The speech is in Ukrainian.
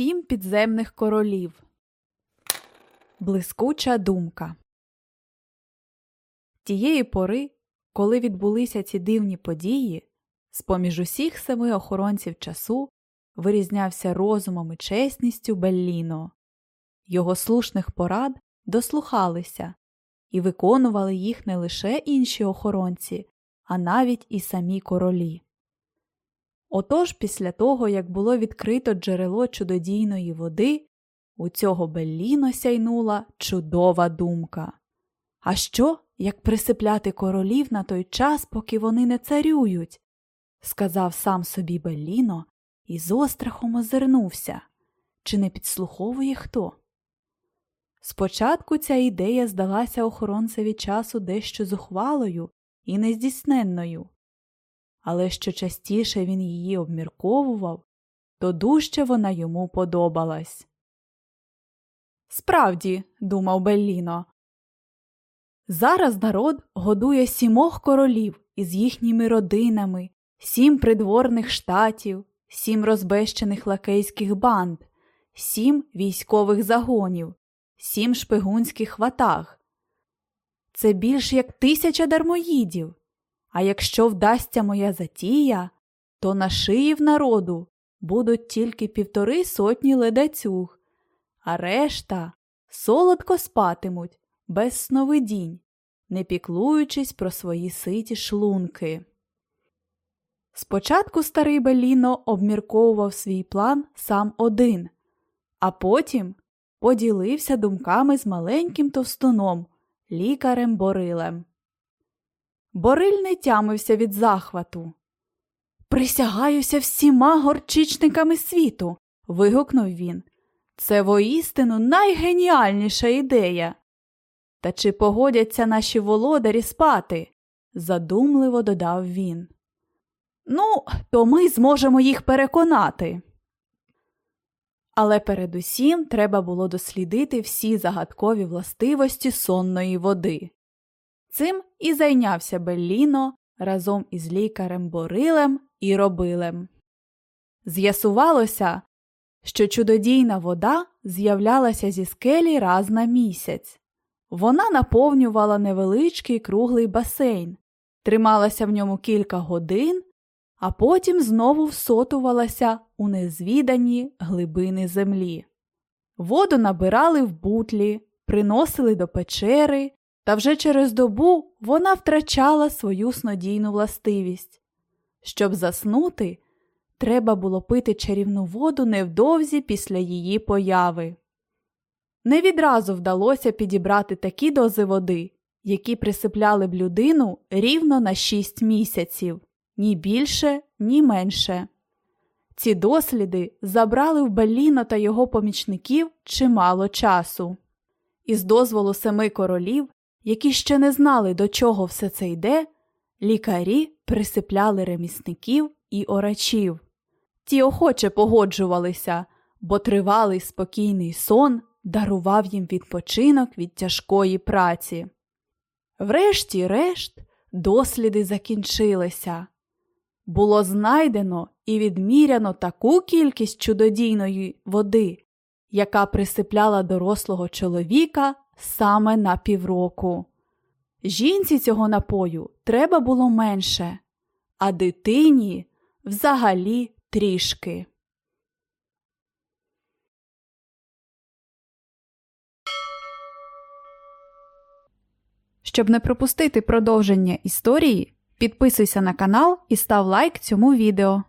Сім підземних королів. Блискуча думка. Тієї пори, коли відбулися ці дивні події, з поміж усіх семи охоронців часу вирізнявся розумом і чесністю Белліно. Його слушних порад дослухалися і виконували їх не лише інші охоронці, а навіть і самі королі. Отож, після того, як було відкрито джерело чудодійної води, у цього Белліно сяйнула чудова думка. А що, як присипляти королів на той час, поки вони не царюють? сказав сам собі Белліно і з острахом озирнувся, чи не підслуховує хто. Спочатку ця ідея здалася охоронцеві часу дещо зухвалою і нездійсненною, але що частіше він її обмірковував, то дужче вона йому подобалась. Справді, думав Белліно, зараз народ годує сімох королів із їхніми родинами, сім придворних штатів, сім розбещених лакейських банд, сім військових загонів, сім шпигунських ватаг. Це більш як тисяча дармоїдів. А якщо вдасться моя затія, то на шиї в народу будуть тільки півтори сотні ледацюг, а решта солодко спатимуть без сновидінь, не піклуючись про свої ситі шлунки. Спочатку старий Беліно обмірковував свій план сам один, а потім поділився думками з маленьким товстуном, лікарем Борилем. Бориль не тямився від захвату. Присягаюся всіма горчичниками світу. вигукнув він. Це воістину найгеніальніша ідея. Та чи погодяться наші володарі спати? задумливо додав він. Ну, то ми зможемо їх переконати. Але передусім треба було дослідити всі загадкові властивості сонної води. Цим і зайнявся Белліно разом із лікарем Борилем і робилем. З'ясувалося, що чудодійна вода з'являлася зі скелі раз на місяць. Вона наповнювала невеличкий круглий басейн, трималася в ньому кілька годин, а потім знову всотувалася у незвідані глибини землі. Воду набирали в бутлі, приносили до печери, та вже через добу вона втрачала свою снодійну властивість. Щоб заснути, треба було пити чарівну воду невдовзі після її появи. Не відразу вдалося підібрати такі дози води, які присипляли б людину рівно на шість місяців, ні більше, ні менше. Ці досліди забрали в Баліно та його помічників чимало часу. Із дозволу семи королів, які ще не знали, до чого все це йде, лікарі присипляли ремісників і орачів. Ті охоче погоджувалися, бо тривалий спокійний сон дарував їм відпочинок від тяжкої праці. Врешті-решт, досліди закінчилися. Було знайдено і відміряно таку кількість чудодійної води, яка присипляла дорослого чоловіка саме на півроку. Жінці цього напою треба було менше, а дитині взагалі трішки. Щоб не пропустити продовження історії, підписуйся на канал і став лайк цьому відео.